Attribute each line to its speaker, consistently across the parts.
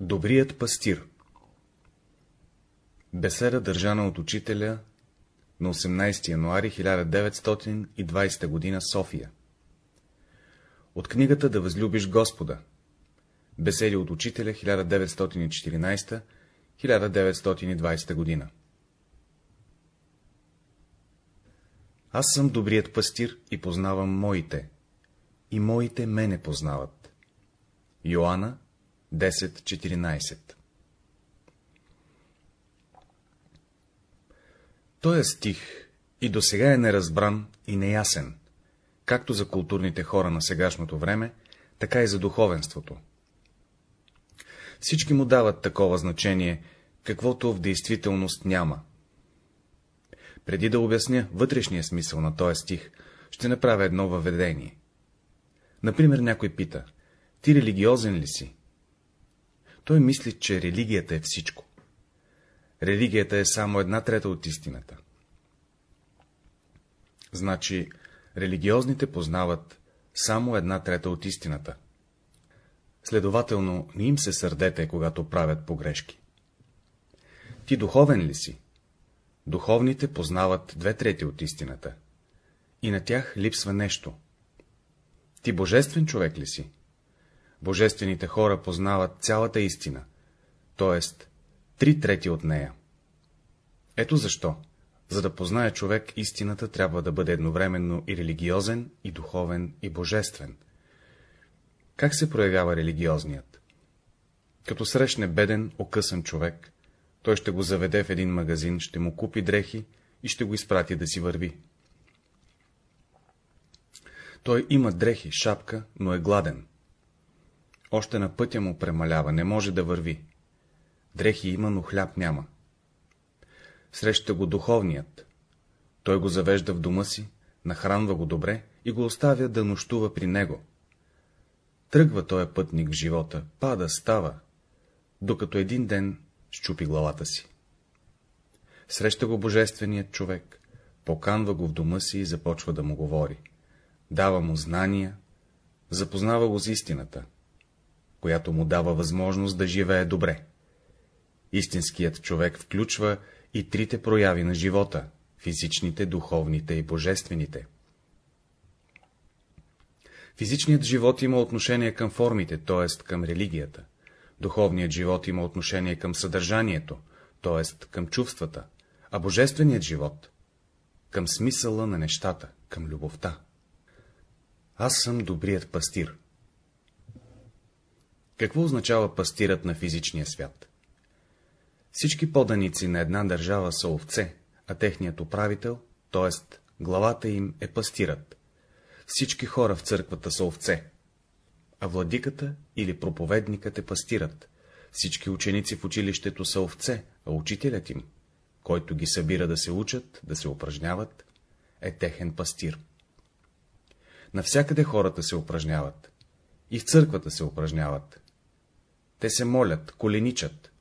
Speaker 1: Добрият пастир Беседа държана от учителя на 18 януари 1920 г. София От книгата Да възлюбиш Господа Беседи от учителя 1914-1920 г. Аз съм добрият пастир и познавам моите, и моите мене познават. Йоанна 10.14 Той е стих и до сега е неразбран и неясен, както за културните хора на сегашното време, така и за духовенството. Всички му дават такова значение, каквото в действителност няма. Преди да обясня вътрешния смисъл на този стих, ще направя едно въведение. Например, някой пита, ти религиозен ли си? Той мисли, че религията е всичко. Религията е само една трета от истината. Значи, религиозните познават само една трета от истината. Следователно, не им се сърдете, когато правят погрешки. Ти духовен ли си? Духовните познават две трети от истината. И на тях липсва нещо. Ти божествен човек ли си? Божествените хора познават цялата истина, т.е. три трети от нея. Ето защо, за да познае човек истината, трябва да бъде едновременно и религиозен, и духовен, и божествен. Как се проявява религиозният? Като срещне беден, окъсан човек, той ще го заведе в един магазин, ще му купи дрехи и ще го изпрати да си върви. Той има дрехи, шапка, но е гладен. Още на пътя му премалява, не може да върви. Дрехи има, но хляб няма. Среща го духовният. Той го завежда в дома си, нахранва го добре и го оставя да нощува при него. Тръгва този пътник в живота, пада, става, докато един ден щупи главата си. Среща го божественият човек, поканва го в дома си и започва да му говори. Дава му знания, запознава го с истината, която му дава възможност да живее добре. Истинският човек включва и трите прояви на живота — физичните, духовните и божествените. Физичният живот има отношение към формите, т.е. към религията. Духовният живот има отношение към съдържанието, т.е. към чувствата, а божественият живот — към смисъла на нещата, към любовта. Аз съм добрият пастир. Какво означава пастирът на физичния свят? Всички поданици на една държава са овце, а техният управител, т.е. главата им е пастират. Всички хора в църквата са овце, а владиката или проповедникът е пастират. Всички ученици в училището са овце, а учителят им, който ги събира да се учат, да се упражняват, е техен пастир. Навсякъде хората се упражняват. И в църквата се упражняват. Те се молят, коленичат.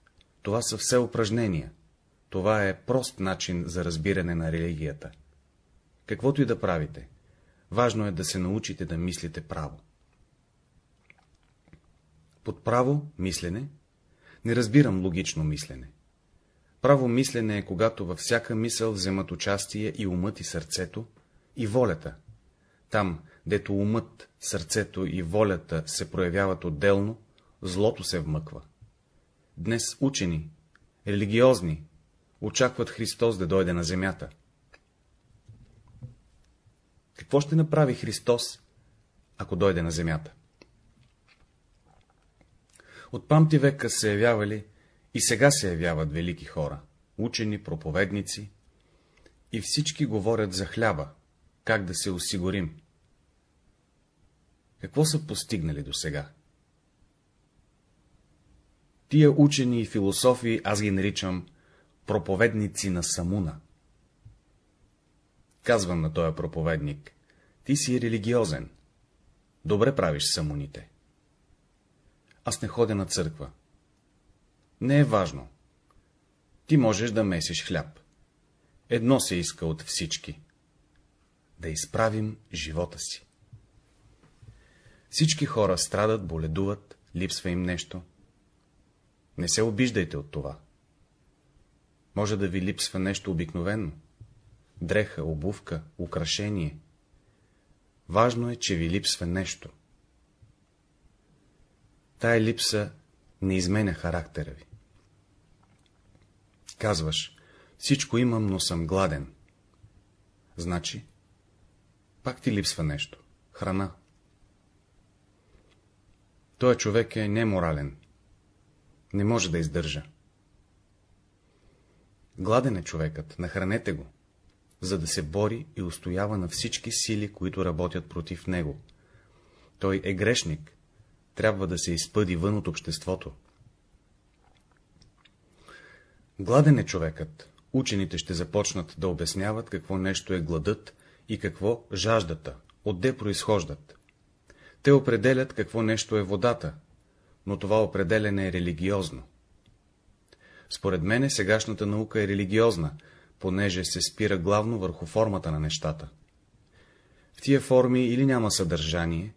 Speaker 1: Това са все упражнения. Това е прост начин за разбиране на религията. Каквото и да правите, важно е да се научите да мислите право. Под право мислене не разбирам логично мислене. Право мислене е, когато във всяка мисъл вземат участие и умът и сърцето, и волята. Там, дето умът, сърцето и волята се проявяват отделно, злото се вмъква. Днес учени, религиозни, очакват Христос да дойде на земята. Какво ще направи Христос, ако дойде на земята? От памти века се явявали и сега се явяват велики хора, учени, проповедници, и всички говорят за хляба, как да се осигурим. Какво са постигнали до сега? Тия учени и философи аз ги наричам проповедници на Самуна. Казвам на този проповедник, ти си религиозен. Добре правиш самуните. Аз не ходя на църква. Не е важно. Ти можеш да месиш хляб. Едно се иска от всички. Да изправим живота си. Всички хора страдат, боледуват, липсва им нещо. Не се обиждайте от това. Може да ви липсва нещо обикновено. Дреха, обувка, украшение. Важно е, че ви липсва нещо. Тая липса не изменя характера ви. Казваш, всичко имам, но съм гладен. Значи, пак ти липсва нещо. Храна. Той човек е неморален. Не може да издържа. Гладен е човекът, нахранете го, за да се бори и устоява на всички сили, които работят против него. Той е грешник, трябва да се изпъди вън от обществото. Гладен е човекът, учените ще започнат да обясняват какво нещо е гладът и какво жаждата, отде произхождат. Те определят какво нещо е водата, но това определене е религиозно. Според мене сегашната наука е религиозна, понеже се спира главно върху формата на нещата. В тия форми или няма съдържание,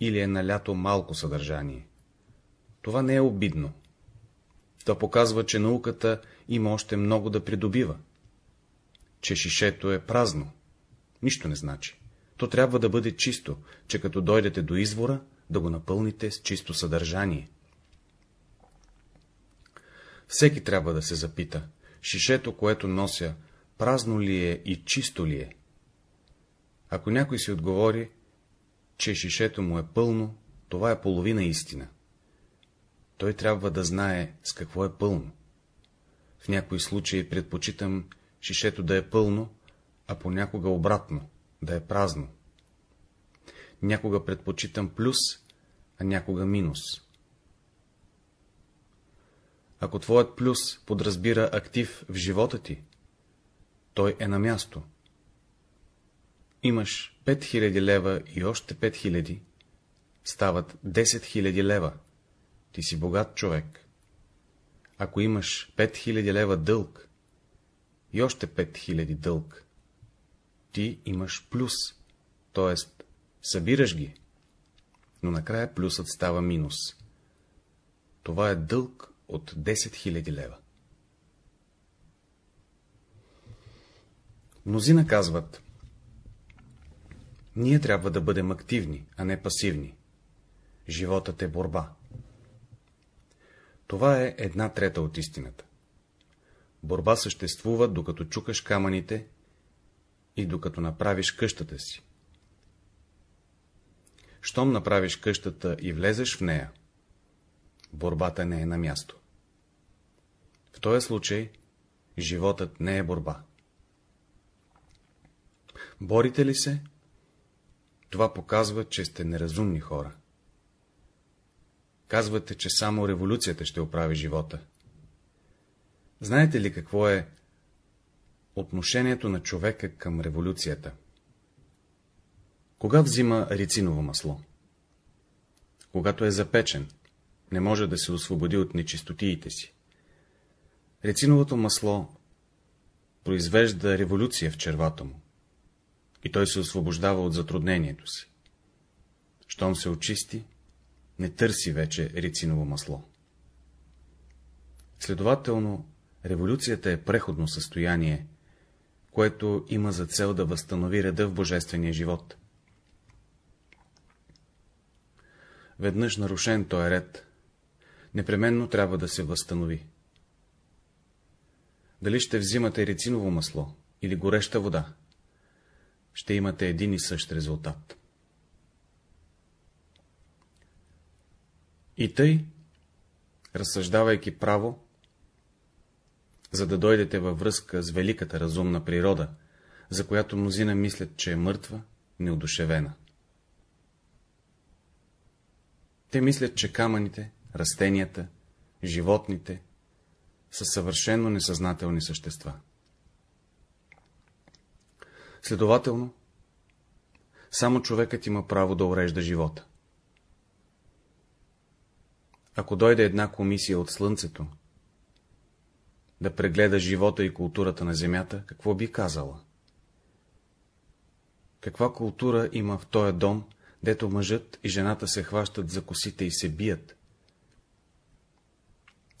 Speaker 1: или е налято малко съдържание. Това не е обидно. То показва, че науката има още много да придобива. Че шишето е празно. Нищо не значи. То трябва да бъде чисто, че като дойдете до извора, да го напълните с чисто съдържание. Всеки трябва да се запита, шишето, което нося, празно ли е и чисто ли е? Ако някой си отговори, че шишето му е пълно, това е половина истина. Той трябва да знае с какво е пълно. В някои случаи предпочитам шишето да е пълно, а понякога обратно, да е празно. Някога предпочитам плюс, някога минус. Ако твоят плюс подразбира актив в живота ти, той е на място. Имаш 5000 лева и още 5000, стават 10 000 лева. Ти си богат човек. Ако имаш 5000 лева дълг и още 5000 дълг, ти имаш плюс, т.е. събираш ги, но накрая плюсът става минус. Това е дълг от 10 000 лева. Мнозина казват, ние трябва да бъдем активни, а не пасивни. Животът е борба. Това е една трета от истината. Борба съществува, докато чукаш камъните и докато направиш къщата си. Щом направиш къщата и влезеш в нея, борбата не е на място. В този случай животът не е борба. Борите ли се? Това показва, че сте неразумни хора. Казвате, че само революцията ще оправи живота. Знаете ли какво е отношението на човека към революцията? Кога взима рициново масло? Когато е запечен, не може да се освободи от нечистотиите си. Рециновото масло произвежда революция в червата му и той се освобождава от затруднението си. Щом се очисти, не търси вече рециново масло. Следователно, революцията е преходно състояние, което има за цел да възстанови реда в божествения живот. Веднъж нарушен той ред, непременно трябва да се възстанови. Дали ще взимате рециново масло или гореща вода, ще имате един и същ резултат. И тъй, разсъждавайки право, за да дойдете във връзка с великата разумна природа, за която мнозина мислят, че е мъртва, неодушевена. Те мислят, че камъните, растенията, животните са съвършенно несъзнателни същества. Следователно, само човекът има право да урежда живота. Ако дойде една комисия от Слънцето, да прегледа живота и културата на Земята, какво би казала? Каква култура има в този дом, дето мъжът и жената се хващат за косите и се бият?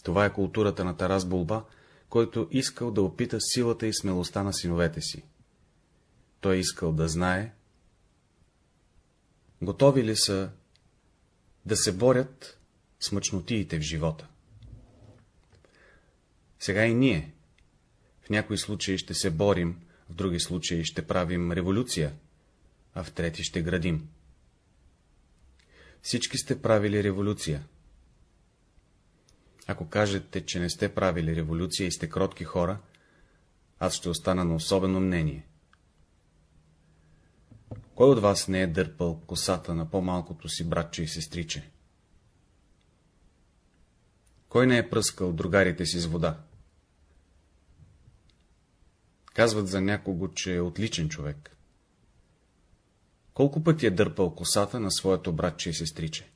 Speaker 1: Това е културата на Тарас Булба, който искал да опита силата и смелостта на синовете си. Той искал да знае, готови ли са да се борят с мъчнотиите в живота. Сега и ние, в някои случаи ще се борим, в други случаи ще правим революция, а в трети ще градим. Всички сте правили революция. Ако кажете, че не сте правили революция и сте кротки хора, аз ще остана на особено мнение. Кой от вас не е дърпал косата на по-малкото си братче и сестриче? Кой не е пръскал другарите си с вода? Казват за някого, че е отличен човек. Колко пъти е дърпал косата на своето братче и сестриче?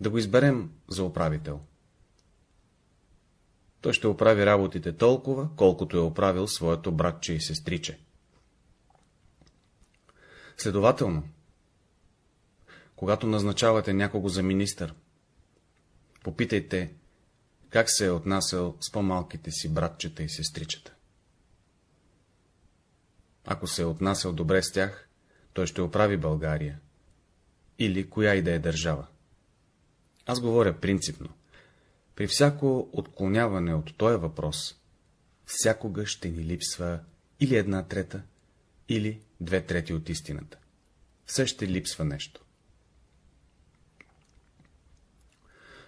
Speaker 1: Да го изберем за управител. Той ще оправи работите толкова, колкото е оправил своето братче и сестриче. Следователно, когато назначавате някого за министър, попитайте, как се е отнасял с по-малките си братчета и сестричета. Ако се е отнасял добре с тях, той ще оправи България. Или коя и да е държава. Аз говоря принципно. При всяко отклоняване от този въпрос, всякога ще ни липсва или една трета, или две трети от истината. Все ще липсва нещо.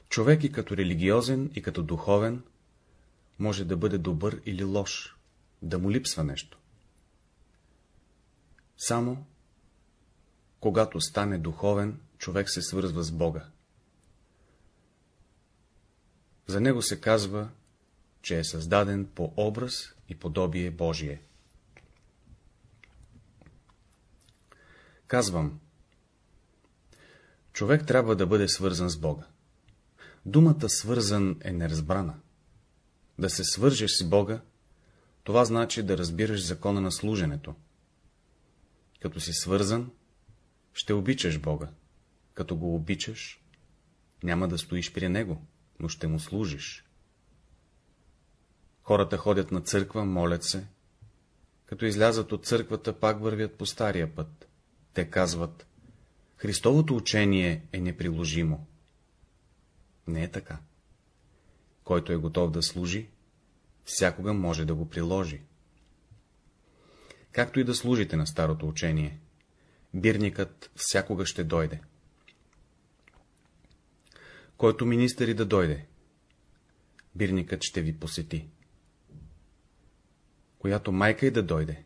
Speaker 1: Човек и като религиозен, и като духовен, може да бъде добър или лош, да му липсва нещо. Само, когато стане духовен, човек се свързва с Бога. За него се казва, че е създаден по образ и подобие Божие. Казвам, човек трябва да бъде свързан с Бога. Думата свързан е неразбрана. Да се свържеш с Бога, това значи да разбираш закона на служенето. Като си свързан, ще обичаш Бога. Като го обичаш, няма да стоиш при Него, но ще му служиш. Хората ходят на църква, молят се. Като излязат от църквата, пак вървят по стария път. Те казват, Христовото учение е неприложимо. Не е така. Който е готов да служи, всякога може да го приложи. Както и да служите на старото учение, бирникът всякога ще дойде. Който министър и да дойде, бирникът ще ви посети. Която майка и да дойде,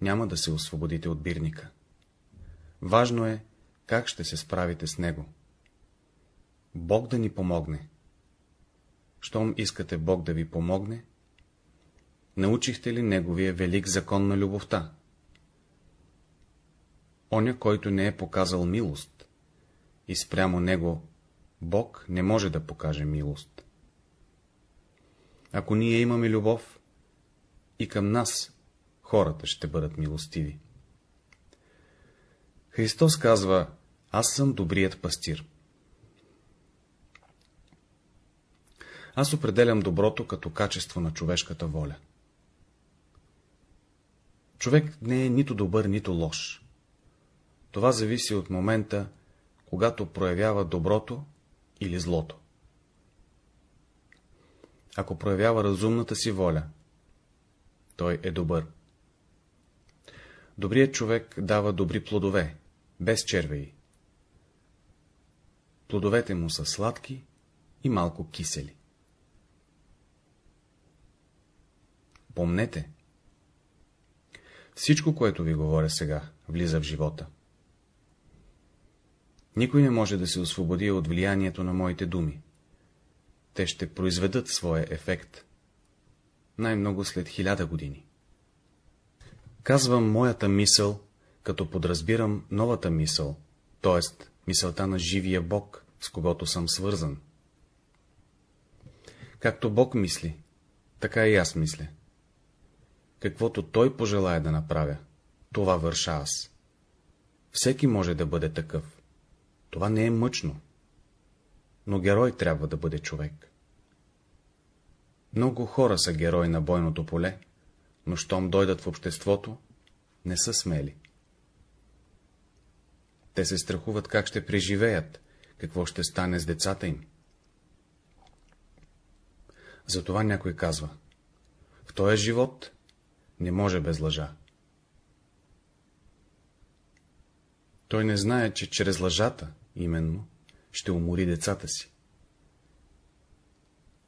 Speaker 1: няма да се освободите от бирника. Важно е, как ще се справите с него. Бог да ни помогне. Щом искате Бог да ви помогне, научихте ли Неговия велик закон на любовта? Оня, който не е показал милост, и спрямо Него Бог не може да покаже милост. Ако ние имаме любов, и към нас хората ще бъдат милостиви. Христос казва, аз съм добрият пастир. Аз определям доброто като качество на човешката воля. Човек не е нито добър, нито лош. Това зависи от момента, когато проявява доброто или злото. Ако проявява разумната си воля, той е добър. Добрият човек дава добри плодове, без червеи. Плодовете му са сладки и малко кисели. Помнете, всичко, което ви говоря сега, влиза в живота. Никой не може да се освободи от влиянието на моите думи. Те ще произведат своя ефект. Най-много след хиляда години. Казвам моята мисъл, като подразбирам новата мисъл, т.е. мисълта на живия Бог, с когото съм свързан. Както Бог мисли, така и аз мисля. Каквото Той пожелая да направя, това върша аз. Всеки може да бъде такъв. Това не е мъчно. Но герой трябва да бъде човек. Много хора са герои на бойното поле, но щом дойдат в обществото, не са смели. Те се страхуват как ще преживеят, какво ще стане с децата им. Затова някой казва, в този живот не може без лъжа. Той не знае, че чрез лъжата, именно, ще умори децата си.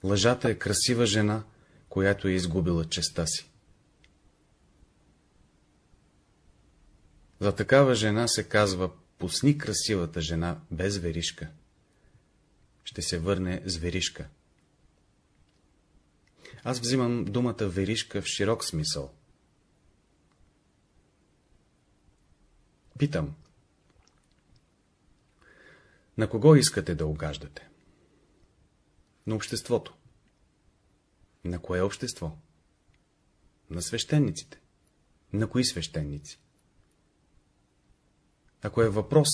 Speaker 1: Лъжата е красива жена, която е изгубила честа си. За такава жена се казва пусни красивата жена без веришка. Ще се върне с веришка. Аз взимам думата веришка в широк смисъл. Питам. На кого искате да угаждате? На обществото. На кое общество? На свещениците. На кои свещеници? Ако е въпрос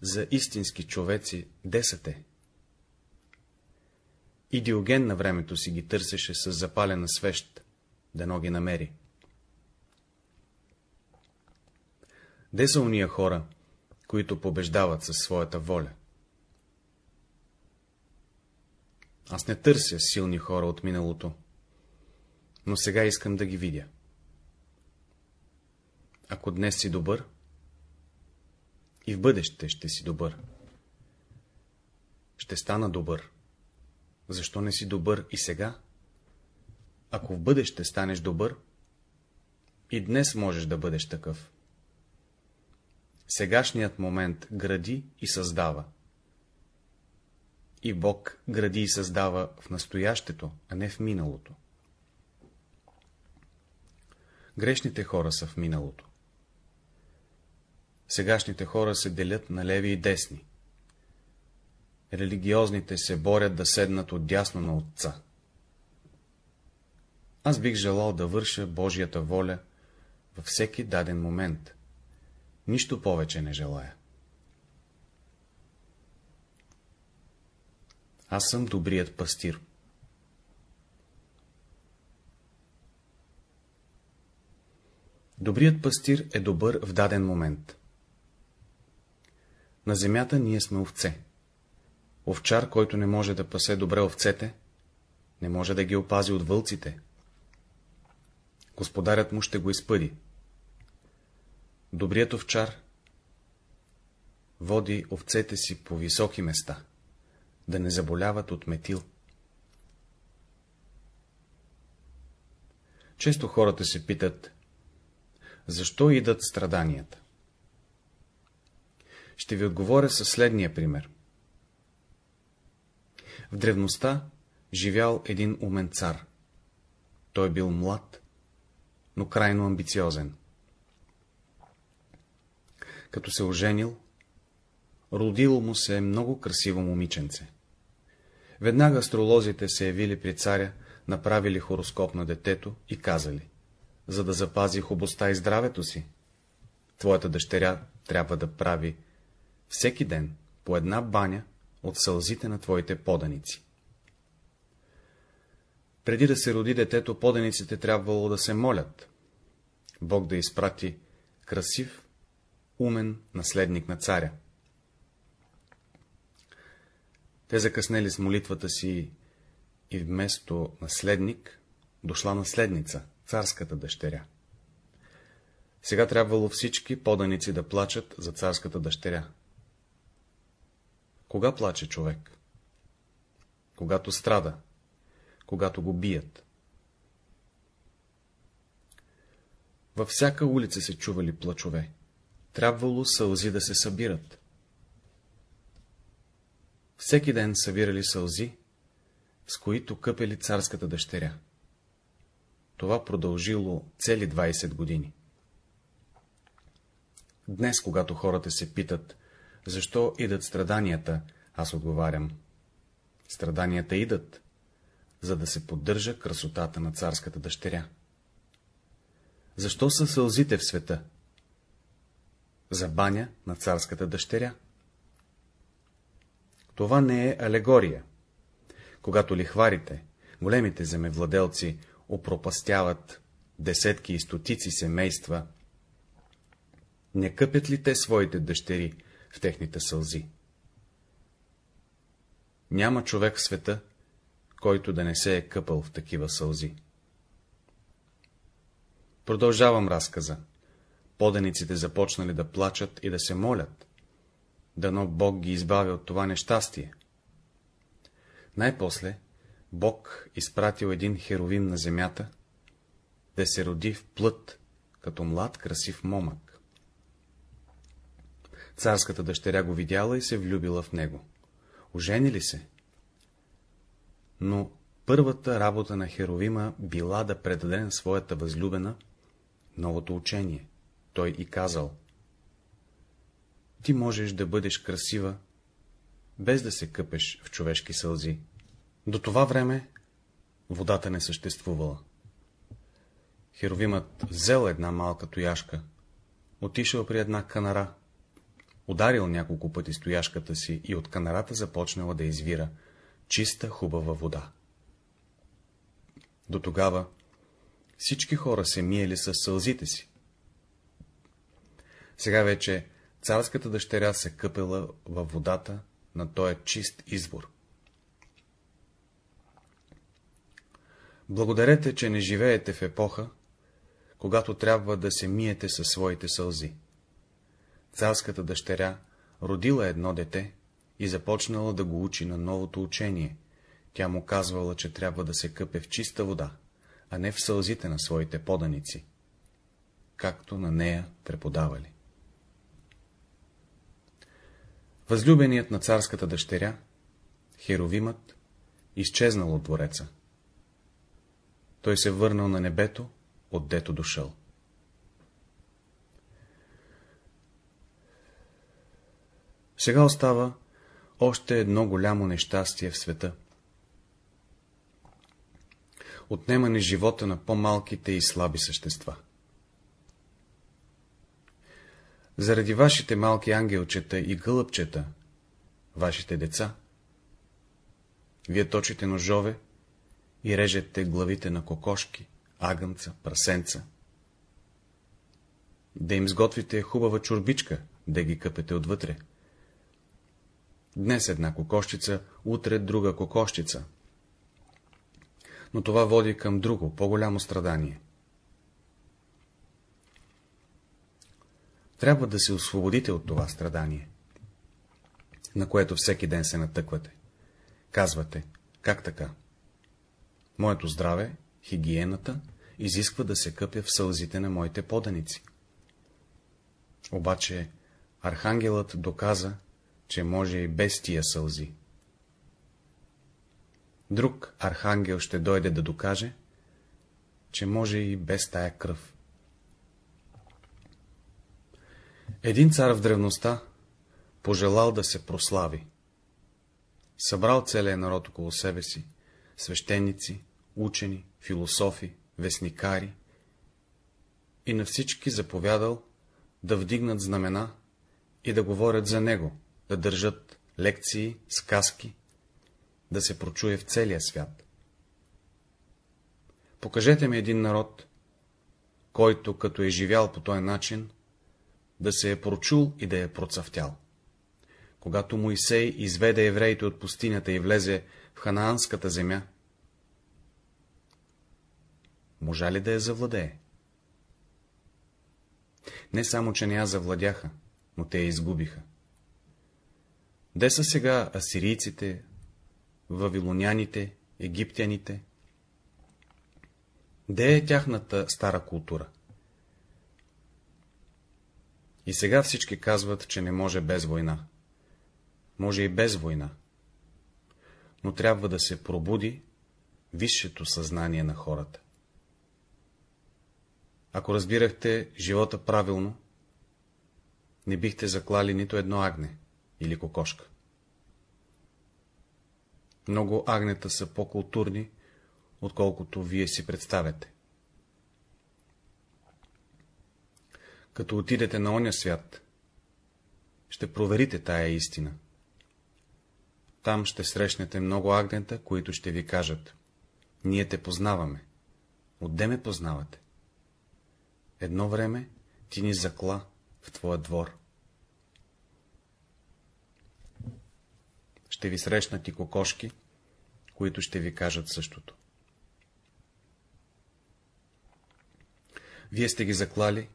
Speaker 1: за истински човеци, де са те? И на времето си ги търсеше с запалена свещ, да ги намери. Де са уния хора, които побеждават със своята воля? Аз не търся силни хора от миналото, но сега искам да ги видя. Ако днес си добър, и в бъдеще ще си добър. Ще стана добър. Защо не си добър и сега? Ако в бъдеще станеш добър, и днес можеш да бъдеш такъв. Сегашният момент гради и създава. И Бог гради и създава в настоящето, а не в миналото. Грешните хора са в миналото. Сегашните хора се делят на леви и десни. Религиозните се борят да седнат отдясно на Отца. Аз бих желал да върша Божията воля във всеки даден момент. Нищо повече не желая. Аз съм добрият пастир. Добрият пастир е добър в даден момент. На земята ние сме овце. Овчар, който не може да пасе добре овцете, не може да ги опази от вълците. Господарят му ще го изпъди. Добрият овчар води овцете си по високи места, да не заболяват от метил. Често хората се питат, защо идат страданията? Ще ви отговоря със следния пример. В древността живял един умен цар. Той бил млад, но крайно амбициозен. Като се оженил, родило му се много красиво момиченце. Веднага астролозите се явили при царя, направили хороскоп на детето и казали, за да запази хубостта и здравето си, твоята дъщеря трябва да прави всеки ден по една баня от сълзите на твоите поданици. Преди да се роди детето, поданиците трябвало да се молят. Бог да изпрати красив, умен наследник на царя. Те закъснели с молитвата си и вместо наследник дошла наследница, царската дъщеря. Сега трябвало всички поданици да плачат за царската дъщеря. Кога плаче човек? Когато страда, когато го бият. Във всяка улица се чували плачове. Трябвало сълзи да се събират. Всеки ден събирали сълзи, с които къпели царската дъщеря. Това продължило цели 20 години. Днес, когато хората се питат, защо идат страданията? Аз отговарям. Страданията идат, за да се поддържа красотата на царската дъщеря. Защо са сълзите в света? За баня на царската дъщеря. Това не е алегория. Когато лихварите, големите земевладелци опропастяват десетки и стотици семейства, не къпят ли те своите дъщери в техните сълзи? Няма човек в света, който да не се е къпал в такива сълзи. Продължавам разказа. Поданиците започнали да плачат и да се молят, дано Бог ги избави от това нещастие. Най-после Бог изпратил един херовим на земята, да се роди в плът, като млад красив момък. Царската дъщеря го видяла и се влюбила в него. Оженили се. Но първата работа на Херовима била да предаде на своята възлюбена новото учение. Той и казал. Ти можеш да бъдеш красива, без да се къпеш в човешки сълзи. До това време водата не съществувала. Херовимът взел една малка тояшка, отишъл при една канара, ударил няколко пъти стояшката си и от канарата започнала да извира чиста, хубава вода. До тогава всички хора се миели с сълзите си. Сега вече царската дъщеря се къпела във водата на този чист извор. Благодарете, че не живеете в епоха, когато трябва да се миете със своите сълзи. Царската дъщеря родила едно дете и започнала да го учи на новото учение. Тя му казвала, че трябва да се къпе в чиста вода, а не в сълзите на своите поданици, както на нея преподавали. Възлюбеният на царската дъщеря, Херовимът, изчезнал от двореца. Той се върнал на небето, отдето дошъл. Сега остава още едно голямо нещастие в света. Отнемане живота на по-малките и слаби същества. Заради вашите малки ангелчета и гълъбчета, вашите деца, вие точите ножове и режете главите на кокошки, агънца, прасенца. Да им сготвите хубава чурбичка, да ги къпете отвътре. Днес една кокощица, утре друга кокощица. Но това води към друго, по-голямо страдание. Трябва да се освободите от това страдание, на което всеки ден се натъквате. Казвате, как така? Моето здраве, хигиената, изисква да се къпя в сълзите на моите поданици. Обаче архангелът доказа, че може и без тия сълзи. Друг архангел ще дойде да докаже, че може и без тая кръв. Един цар в древността пожелал да се прослави. Събрал целият народ около себе си, свещеници, учени, философи, вестникари и на всички заповядал да вдигнат знамена и да говорят за него, да държат лекции, сказки, да се прочуе в целия свят. Покажете ми един народ, който, като е живял по този начин, да се е прочул и да е процъфтял. Когато Моисей изведе евреите от пустинята и влезе в ханаанската земя, можа ли да я завладее? Не само, че не я завладяха, но те я изгубиха. Де са сега асирийците, вавилоняните, египтяните? Де е тяхната стара култура? И сега всички казват, че не може без война. Може и без война. Но трябва да се пробуди висшето съзнание на хората. Ако разбирахте живота правилно, не бихте заклали нито едно агне или кокошка. Много агнета са по-културни, отколкото вие си представяте. Като отидете на оня свят, ще проверите тая истина. Там ще срещнете много агнета, които ще ви кажат. Ние те познаваме. Отде ме познавате? Едно време ти ни закла в твоя двор. Ще ви срещнат и кокошки, които ще ви кажат същото. Вие сте ги заклали,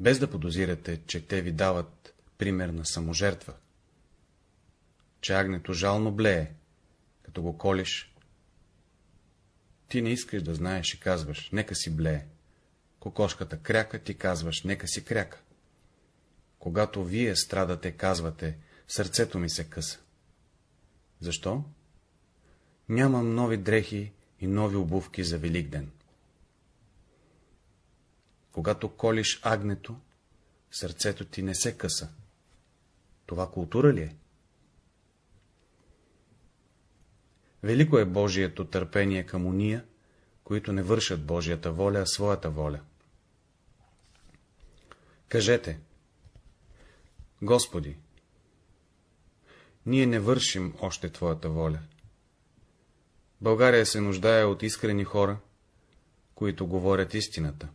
Speaker 1: без да подозирате, че те ви дават пример на саможертва, че агнето жално блее, като го колиш. Ти не искаш да знаеш и казваш, нека си блее. Кокошката кряка, ти казваш, нека си кряка. Когато вие страдате, казвате, сърцето ми се къса. Защо? Нямам нови дрехи и нови обувки за Великден. Когато колиш агнето, сърцето ти не се къса. Това култура ли е? Велико е Божието търпение към уния, които не вършат Божията воля, а своята воля. Кажете, Господи, ние не вършим още Твоята воля. България се нуждае от искрени хора, които говорят истината.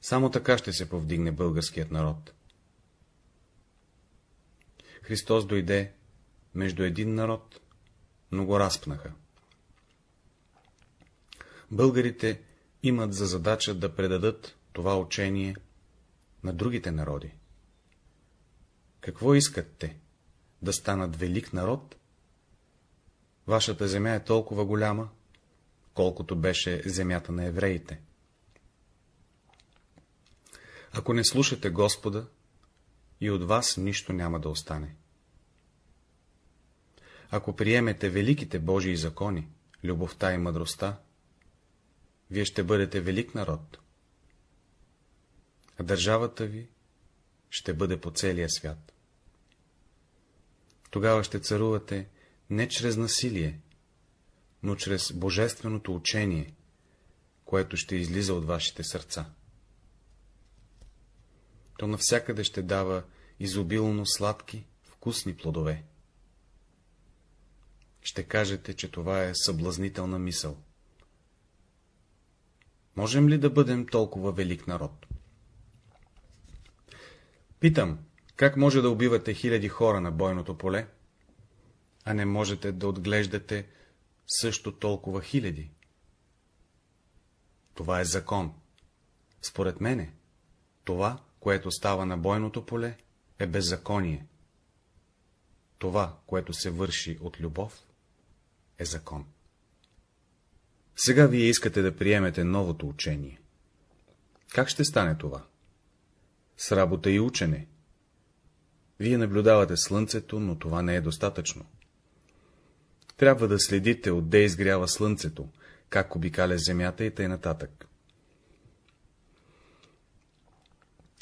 Speaker 1: Само така ще се повдигне българският народ. Христос дойде между един народ, но го разпнаха. Българите имат за задача да предадат това учение на другите народи. Какво искат те? Да станат велик народ? Вашата земя е толкова голяма, колкото беше земята на евреите. Ако не слушате Господа, и от вас нищо няма да остане. Ако приемете великите Божии закони, любовта и мъдростта, вие ще бъдете велик народ, а държавата ви ще бъде по целия свят. Тогава ще царувате не чрез насилие, но чрез божественото учение, което ще излиза от вашите сърца. То навсякъде ще дава изобилно сладки, вкусни плодове. Ще кажете, че това е съблазнителна мисъл. Можем ли да бъдем толкова велик народ? Питам, как може да убивате хиляди хора на бойното поле, а не можете да отглеждате също толкова хиляди? Това е закон. Според мене, това, което става на бойното поле, е беззаконие. Това, което се върши от любов, е закон. Сега вие искате да приемете новото учение. Как ще стане това? С работа и учене. Вие наблюдавате слънцето, но това не е достатъчно. Трябва да следите, отде изгрява слънцето, как обикаля земята и тъй нататък.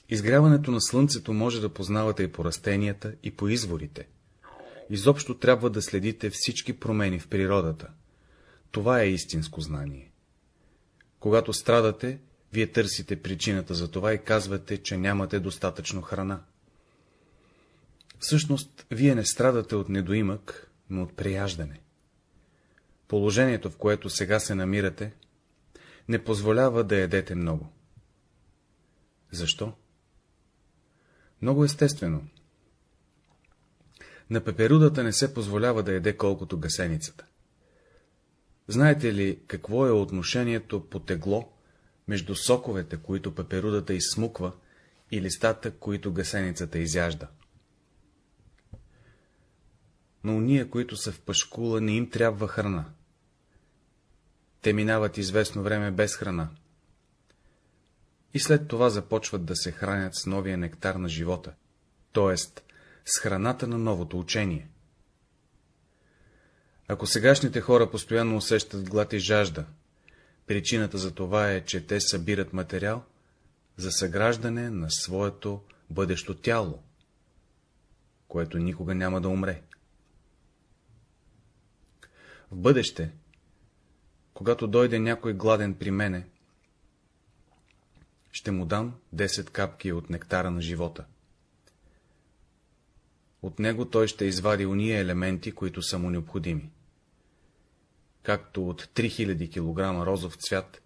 Speaker 1: Изгряването на слънцето може да познавате и по растенията, и по изворите. Изобщо трябва да следите всички промени в природата. Това е истинско знание. Когато страдате, вие търсите причината за това и казвате, че нямате достатъчно храна. Всъщност, вие не страдате от недоимък, но от прияждане. Положението, в което сега се намирате, не позволява да ядете много. Защо? Много естествено. На пеперудата не се позволява да яде колкото гасеницата. Знаете ли какво е отношението по тегло между соковете, които пеперудата изсмуква, и листата, които гасеницата изяжда? Но уния, които са в пашкула, не им трябва храна. Те минават известно време без храна. И след това започват да се хранят с новия нектар на живота, т.е. с храната на новото учение. Ако сегашните хора постоянно усещат глад и жажда, причината за това е, че те събират материал за съграждане на своето бъдещо тяло, което никога няма да умре. В бъдеще, когато дойде някой гладен при мене, ще му дам 10 капки от нектара на живота. От него той ще извади уния елементи, които са му необходими. както от 3000 кг розов цвят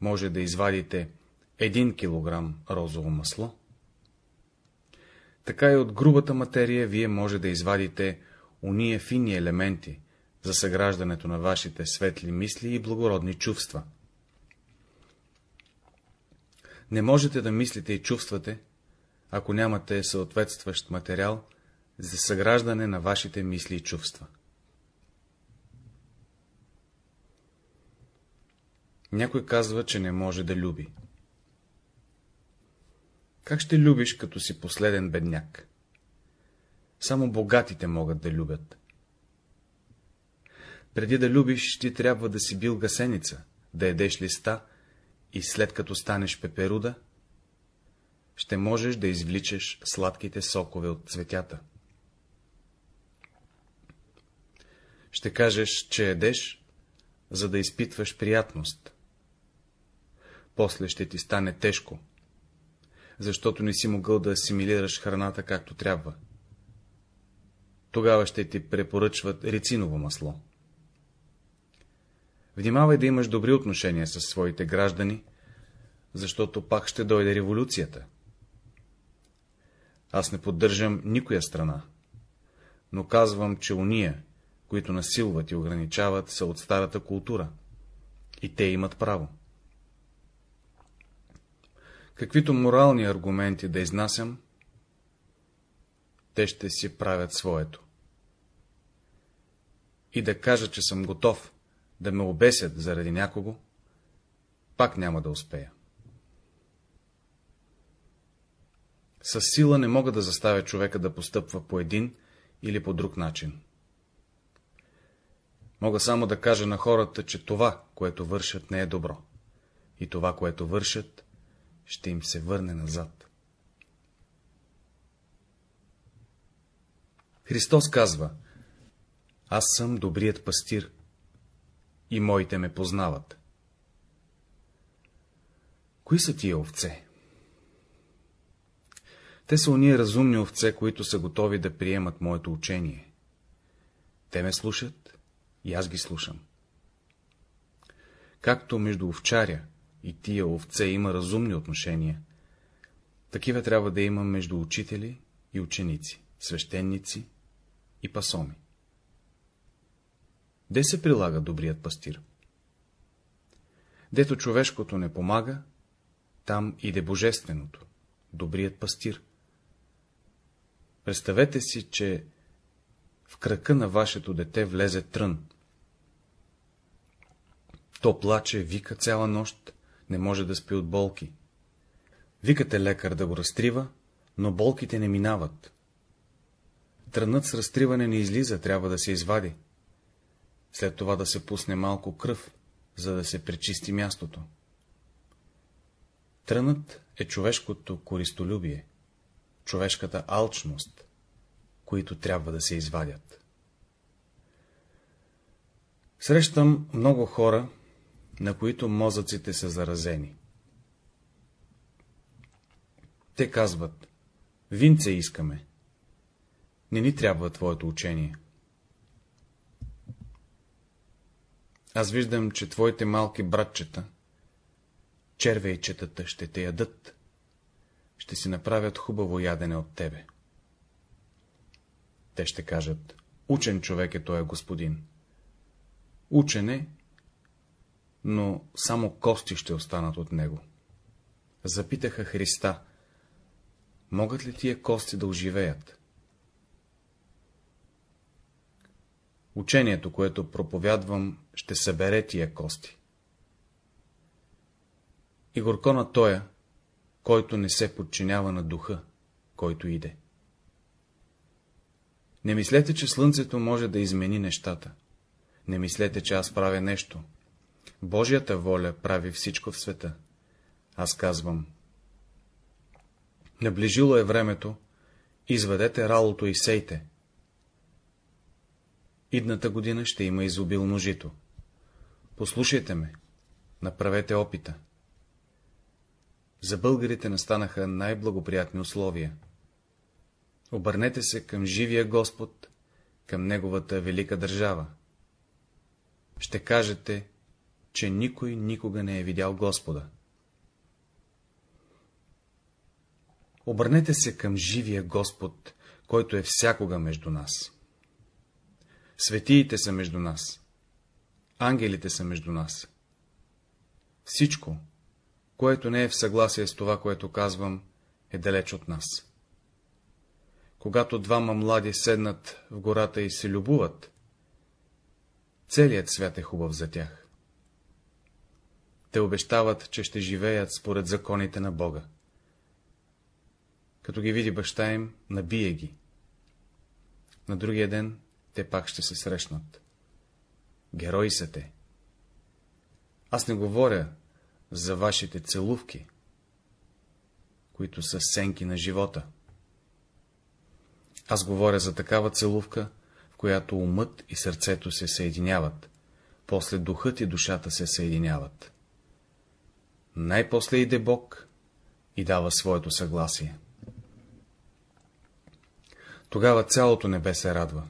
Speaker 1: може да извадите 1 кг розово масло, така и от грубата материя вие може да извадите уния фини елементи за съграждането на вашите светли мисли и благородни чувства. Не можете да мислите и чувствате, ако нямате съответстващ материал за съграждане на вашите мисли и чувства. Някой казва, че не може да люби. Как ще любиш, като си последен бедняк? Само богатите могат да любят. Преди да любиш, ти трябва да си бил гасеница, да едеш листа и след като станеш пеперуда, ще можеш да извличаш сладките сокове от цветята. Ще кажеш, че едеш, за да изпитваш приятност. После ще ти стане тежко, защото не си могъл да асимилираш храната както трябва. Тогава ще ти препоръчват рециново масло. Внимавай да имаш добри отношения с своите граждани, защото пак ще дойде революцията. Аз не поддържам никоя страна, но казвам, че уния, които насилват и ограничават, са от старата култура. И те имат право. Каквито морални аргументи да изнасям, те ще си правят своето. И да кажа, че съм готов да ме обесят заради някого, пак няма да успея. С сила не мога да заставя човека да постъпва по един или по друг начин. Мога само да кажа на хората, че това, което вършат, не е добро. И това, което вършат, ще им се върне назад. Христос казва, аз съм добрият пастир и моите ме познават. Кои са тия овце? Те са уния разумни овце, които са готови да приемат моето учение. Те ме слушат и аз ги слушам. Както между овчаря и тия овце има разумни отношения, такива трябва да има между учители и ученици, свещеници и пасоми. Де се прилага добрият пастир? Дето човешкото не помага, там иде божественото, добрият пастир. Представете си, че в крака на вашето дете влезе трън. То плаче, вика цяла нощ, не може да спи от болки. Викате лекар да го разтрива, но болките не минават. Трънът с разтриване не излиза, трябва да се извади. След това да се пусне малко кръв, за да се пречисти мястото. Трънът е човешкото користолюбие, човешката алчност, които трябва да се извадят. Срещам много хора, на които мозъците са заразени. Те казват, винце искаме. Не ни трябва твоето учение. Аз виждам, че твоите малки братчета, червейчетата, ще те ядат, ще си направят хубаво ядене от тебе. Те ще кажат, учен човек е той господин. Учене но само кости ще останат от него. Запитаха Христа, могат ли тия кости да оживеят? Учението, което проповядвам, ще събере тия кости. И горко на тоя, който не се подчинява на духа, който иде. Не мислете, че слънцето може да измени нещата. Не мислете, че аз правя нещо, Божията воля прави всичко в света. Аз казвам. Наближило е времето, изведете ралото и сейте. Идната година ще има изобилно жито. Послушайте ме, направете опита. За българите настанаха най-благоприятни условия. Обърнете се към живия Господ, към Неговата велика държава. ще кажете, че никой никога не е видял Господа. Обърнете се към живия Господ, който е всякога между нас. Светиите са между нас. Ангелите са между нас. Всичко, което не е в съгласие с това, което казвам, е далеч от нас. Когато двама млади седнат в гората и се любуват, целият свят е хубав за тях. Те обещават, че ще живеят според законите на Бога. Като ги види баща им, набие ги. На другия ден те пак ще се срещнат. Герои са те. Аз не говоря за вашите целувки, които са сенки на живота. Аз говоря за такава целувка, в която умът и сърцето се съединяват, после духът и душата се съединяват. Най-после иде Бог и дава своето съгласие. Тогава цялото небе се радва.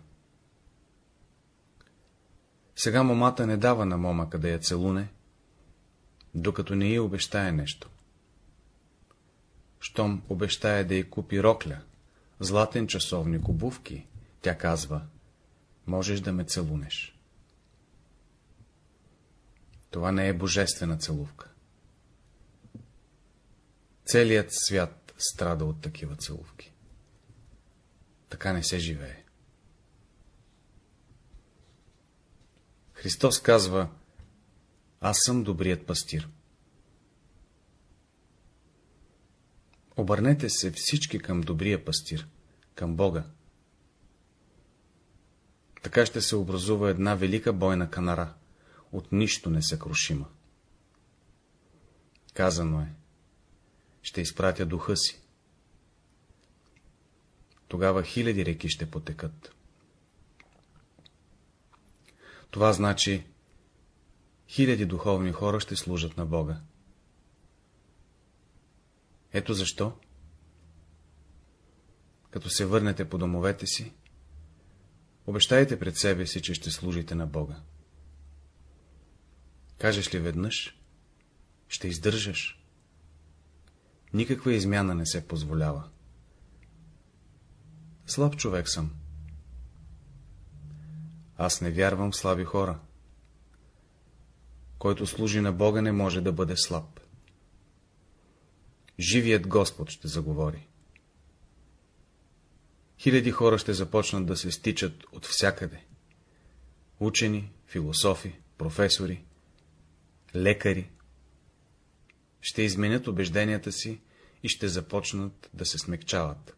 Speaker 1: Сега момата не дава на момъка да я целуне, докато не й обещае нещо. Щом обещае да й купи рокля, златен часовник, обувки, тя казва, можеш да ме целунеш. Това не е божествена целувка. Целият свят страда от такива целувки. Така не се живее. Христос казва, аз съм добрият пастир. Обърнете се всички към добрия пастир, към Бога. Така ще се образува една велика бойна канара, от нищо не крушима. Казано е, ще изпратя духа си. Тогава хиляди реки ще потекат. Това значи, хиляди духовни хора ще служат на Бога. Ето защо, като се върнете по домовете си, обещайте пред себе си, че ще служите на Бога. Кажеш ли веднъж, ще издържаш. Никаква измяна не се позволява. Слаб човек съм. Аз не вярвам в слаби хора. Който служи на Бога не може да бъде слаб. Живият Господ ще заговори. Хиляди хора ще започнат да се стичат от всякъде. Учени, философи, професори, лекари. Ще изменят убежденията си и ще започнат да се смекчават.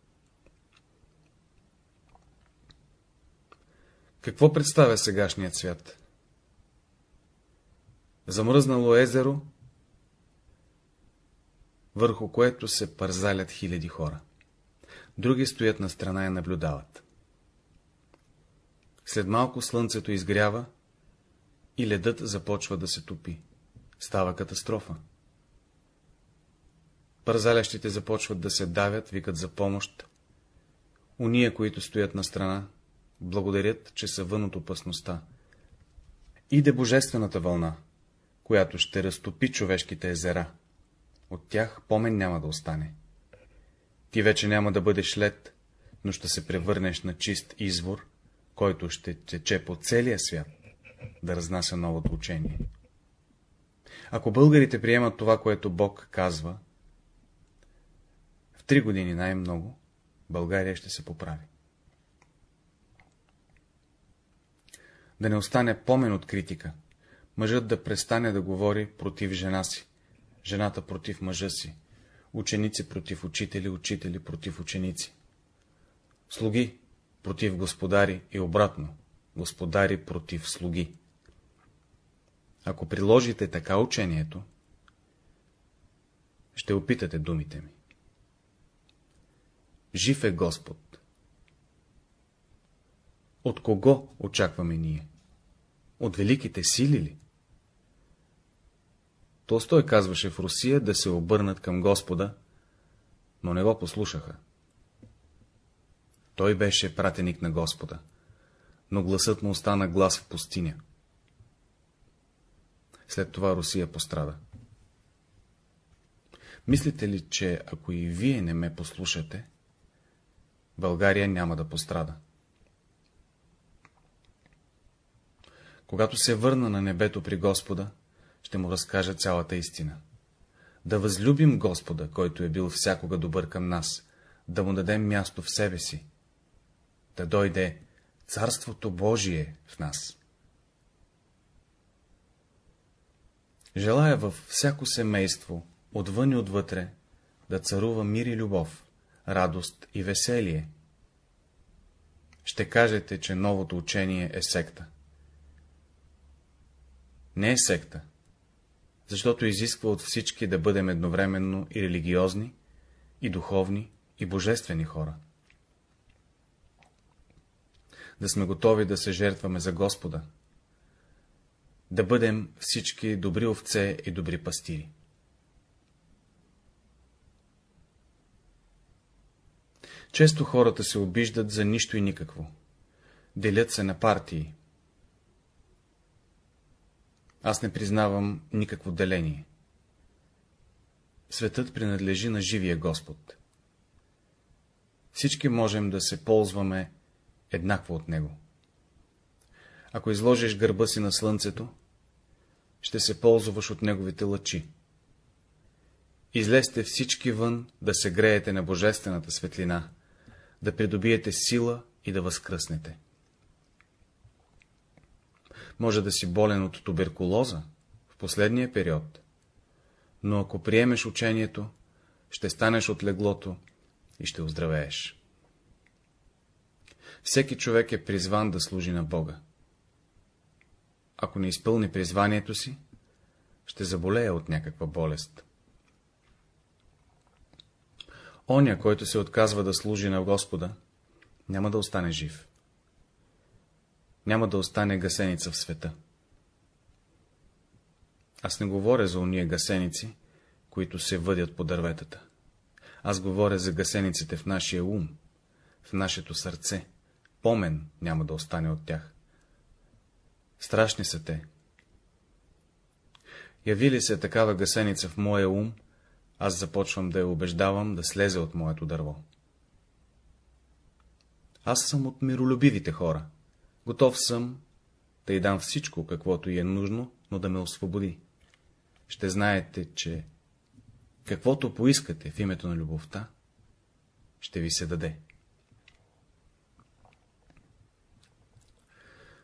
Speaker 1: Какво представя сегашният свят? Замръзнало езеро, върху което се пързалят хиляди хора. Други стоят на страна и наблюдават. След малко слънцето изгрява и ледът започва да се топи. Става катастрофа. Пързалящите започват да се давят, викат за помощ. Уния, които стоят на страна, благодарят, че са вън от опасността. Иде божествената вълна, която ще разтопи човешките езера. От тях помен няма да остане. Ти вече няма да бъдеш лед, но ще се превърнеш на чист извор, който ще тече по целия свят, да разнася новото учение. Ако българите приемат това, което Бог казва, в три години най-много България ще се поправи. Да не остане помен от критика, мъжът да престане да говори против жена си, жената против мъжа си, ученици против учители, учители против ученици, слуги против господари и обратно, господари против слуги. Ако приложите така учението, ще опитате думите ми. Жив е Господ. От кого очакваме ние? От великите сили ли? Толстой казваше в Русия да се обърнат към Господа, но не го послушаха. Той беше пратеник на Господа, но гласът му остана глас в пустиня. След това Русия пострада. Мислите ли, че ако и вие не ме послушате, България няма да пострада? Когато се върна на небето при Господа, ще му разкажа цялата истина. Да възлюбим Господа, който е бил всякога добър към нас, да му дадем място в себе си, да дойде Царството Божие в нас. Желая във всяко семейство, отвън и отвътре, да царува мир и любов, радост и веселие. Ще кажете, че новото учение е секта. Не е секта, защото изисква от всички да бъдем едновременно и религиозни, и духовни, и божествени хора. Да сме готови да се жертваме за Господа, да бъдем всички добри овце и добри пастири. Често хората се обиждат за нищо и никакво. Делят се на партии. Аз не признавам никакво деление. Светът принадлежи на живия Господ. Всички можем да се ползваме еднакво от него. Ако изложиш гърба си на слънцето, ще се ползваш от неговите лъчи. Излезте всички вън да се греете на божествената светлина, да придобиете сила и да възкръснете. Може да си болен от туберкулоза в последния период, но ако приемеш учението, ще станеш от леглото и ще оздравееш. Всеки човек е призван да служи на Бога. Ако не изпълни призванието си, ще заболее от някаква болест. Оня, който се отказва да служи на Господа, няма да остане жив. Няма да остане гасеница в света. Аз не говоря за уния гасеници, които се въдят по дърветата. Аз говоря за гасениците в нашия ум, в нашето сърце. Помен няма да остане от тях. Страшни са те. Яви ли се такава гасеница в моя ум, аз започвам да я убеждавам да слезе от моето дърво. Аз съм от миролюбивите хора. Готов съм да й дам всичко, каквото й е нужно, но да ме освободи. Ще знаете, че каквото поискате в името на любовта, ще ви се даде.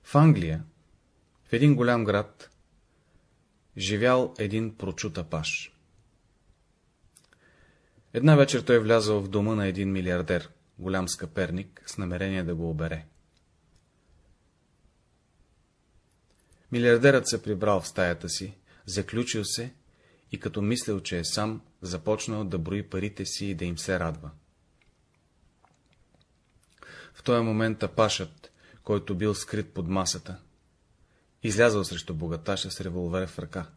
Speaker 1: В Англия, в един голям град, живял един прочут апаш. Една вечер той влязъл в дома на един милиардер, голям скъперник, с намерение да го обере. Милиардерът се прибрал в стаята си, заключил се и като мислил, че е сам, започнал да брои парите си и да им се радва. В този момент апашът, който бил скрит под масата, излязъл срещу богаташа с револвер в ръка.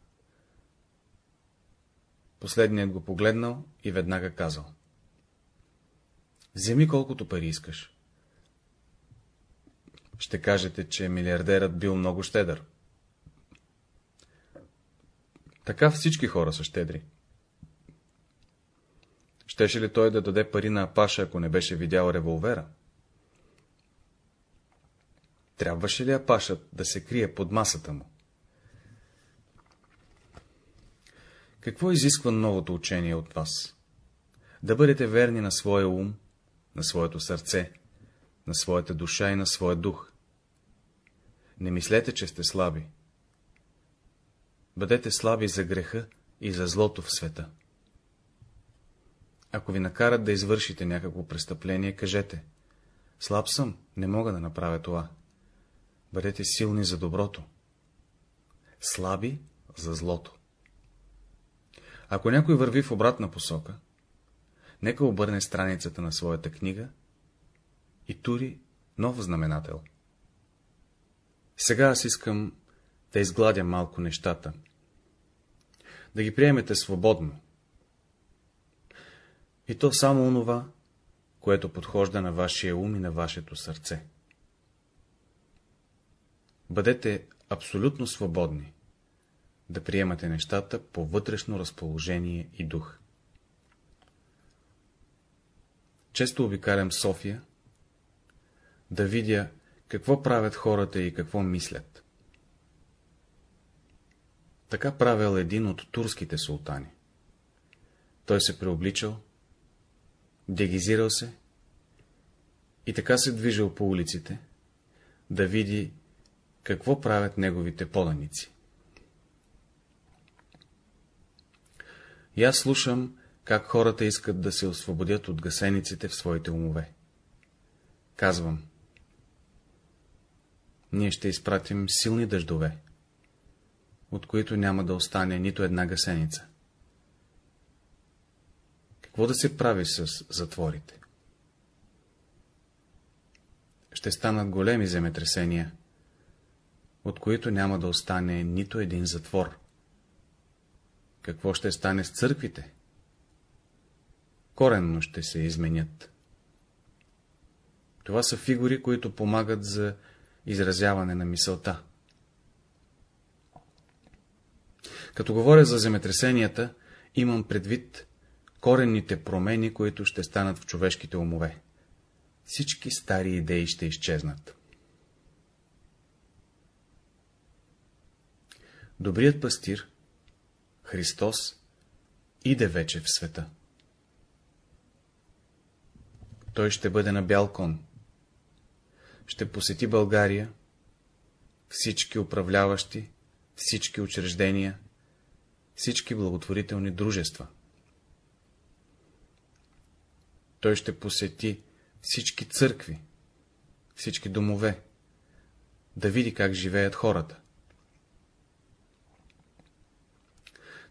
Speaker 1: Последният го погледнал и веднага казал. Вземи колкото пари искаш. Ще кажете, че милиардерът бил много щедър. Така всички хора са щедри. Щеше ли той да даде пари на Апаша, ако не беше видял револвера? Трябваше ли Апашът да се крие под масата му? Какво изисква новото учение от вас? Да бъдете верни на своя ум, на своето сърце, на своята душа и на своя дух. Не мислете, че сте слаби. Бъдете слаби за греха и за злото в света. Ако ви накарат да извършите някакво престъпление, кажете. Слаб съм, не мога да направя това. Бъдете силни за доброто. Слаби за злото. Ако някой върви в обратна посока, нека обърне страницата на своята книга и тури нов знаменател. Сега аз искам да изгладя малко нещата, да ги приемете свободно. И то само онова, което подхожда на вашия ум и на вашето сърце. Бъдете абсолютно свободни, да приемате нещата по вътрешно разположение и дух. Често обикалям София, да видя какво правят хората и какво мислят. Така правил един от турските султани. Той се преобличал, дегизирал се и така се движил по улиците, да види какво правят неговите поданици. И слушам, как хората искат да се освободят от гасениците в своите умове. Казвам, ние ще изпратим силни дъждове, от които няма да остане нито една гасеница. Какво да се прави с затворите? Ще станат големи земетресения, от които няма да остане нито един затвор. Какво ще стане с църквите? Коренно ще се изменят. Това са фигури, които помагат за изразяване на мисълта. Като говоря за земетресенията, имам предвид коренните промени, които ще станат в човешките умове. Всички стари идеи ще изчезнат. Добрият пастир, Христос, иде вече в света. Той ще бъде на бял кон. Ще посети България, всички управляващи, всички учреждения, всички благотворителни дружества. Той ще посети всички църкви, всички домове, да види как живеят хората.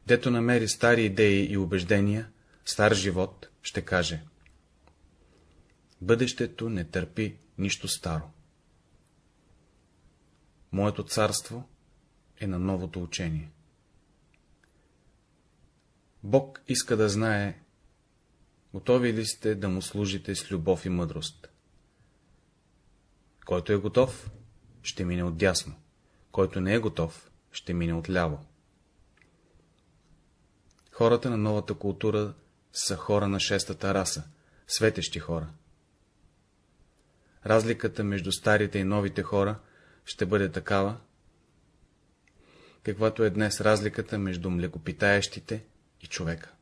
Speaker 1: Дето намери стари идеи и убеждения, стар живот, ще каже Бъдещето не търпи нищо старо. Моето царство е на новото учение. Бог иска да знае, готови ли сте да му служите с любов и мъдрост. Който е готов, ще мине отдясно, който не е готов, ще мине отляво. Хората на новата култура са хора на шестата раса, светещи хора. Разликата между старите и новите хора ще бъде такава, каквато е днес разликата между млекопитаещите и човека.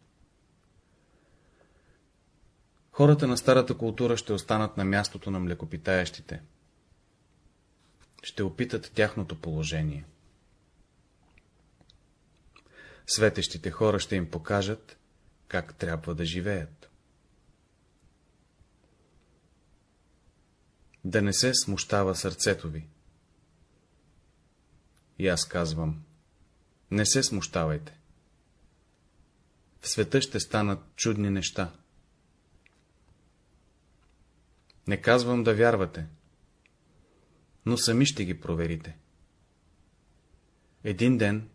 Speaker 1: Хората на старата култура ще останат на мястото на млекопитаещите. Ще опитат тяхното положение. Светещите хора ще им покажат, как трябва да живеят. Да не се смущава сърцето ви. И аз казвам, не се смущавайте. В света ще станат чудни неща. Не казвам да вярвате, но сами ще ги проверите. Един ден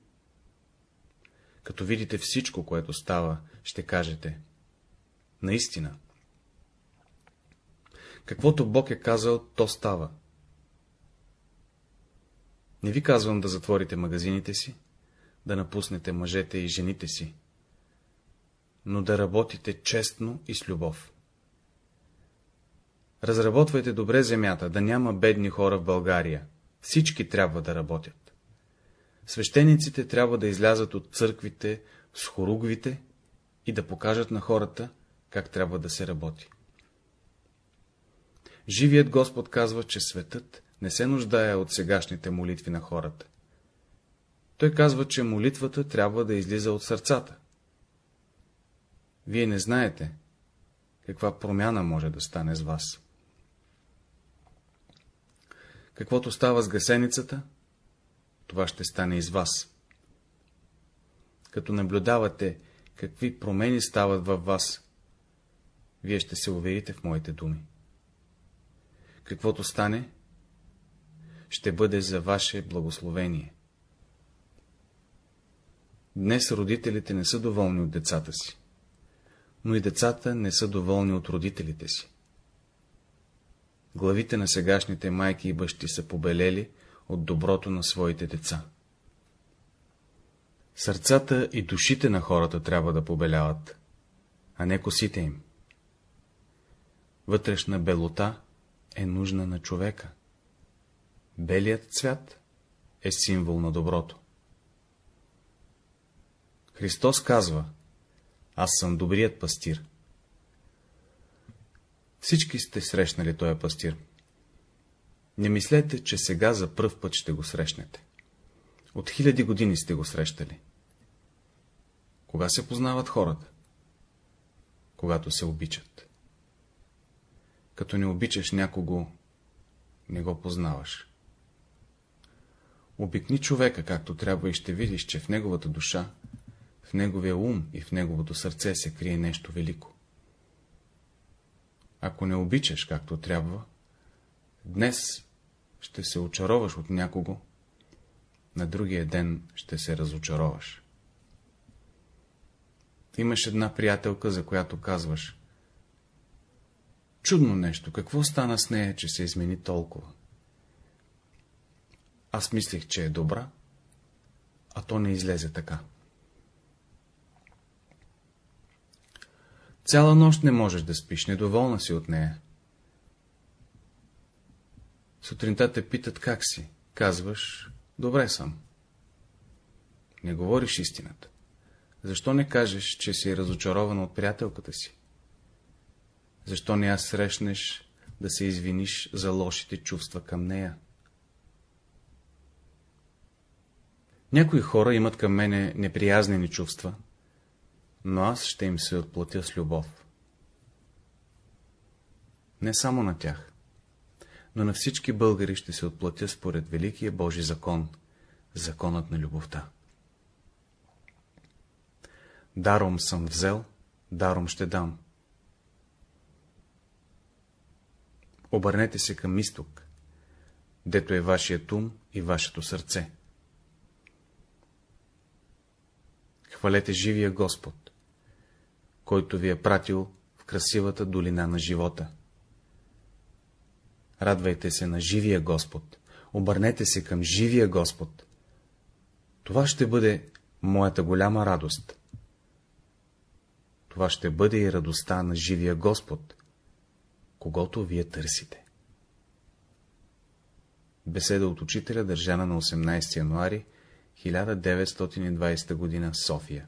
Speaker 1: като видите всичко, което става, ще кажете. Наистина. Каквото Бог е казал, то става. Не ви казвам да затворите магазините си, да напуснете мъжете и жените си, но да работите честно и с любов. Разработвайте добре земята, да няма бедни хора в България. Всички трябва да работят. Свещениците трябва да излязат от църквите с хоругвите и да покажат на хората, как трябва да се работи. Живият Господ казва, че светът не се нуждае от сегашните молитви на хората. Той казва, че молитвата трябва да излиза от сърцата. Вие не знаете, каква промяна може да стане с вас. Каквото става с гасеницата, това ще стане из вас. Като наблюдавате, какви промени стават във вас, вие ще се уверите в моите думи. Каквото стане, ще бъде за ваше благословение. Днес родителите не са доволни от децата си, но и децата не са доволни от родителите си. Главите на сегашните майки и бащи са побелели от доброто на своите деца. Сърцата и душите на хората трябва да побеляват, а не косите им. Вътрешна белота е нужна на човека. Белият цвят е символ на доброто. Христос казва, аз съм добрият пастир. Всички сте срещнали този пастир. Не мислете, че сега за пръв път ще го срещнете. От хиляди години сте го срещали. Кога се познават хората? Когато се обичат. Като не обичаш някого, не го познаваш. Обикни човека както трябва и ще видиш, че в неговата душа, неговия ум и в неговото сърце се крие нещо велико. Ако не обичаш както трябва, днес ще се очароваш от някого, на другия ден ще се разочароваш. Имаш една приятелка, за която казваш. Чудно нещо, какво стана с нея, че се измени толкова? Аз мислех, че е добра, а то не излезе така. Цяла нощ не можеш да спиш, недоволна си от нея. Сутринта те питат как си. Казваш, добре съм. Не говориш истината. Защо не кажеш, че си разочарована от приятелката си? Защо не я срещнеш да се извиниш за лошите чувства към нея? Някои хора имат към мене неприязнени чувства, но аз ще им се отплатя с любов. Не само на тях, но на всички българи ще се отплатя според Великия Божи закон, законът на любовта. Даром съм взел, даром ще дам. Обърнете се към изток, дето е вашият ум и вашето сърце. Хвалете живия Господ, който ви е пратил в красивата долина на живота. Радвайте се на живия Господ, обърнете се към живия Господ. Това ще бъде моята голяма радост. Това ще бъде и радостта на живия Господ, когато вие търсите. Беседа от учителя, държана на 18 януари 1920 г. София